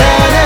da, da.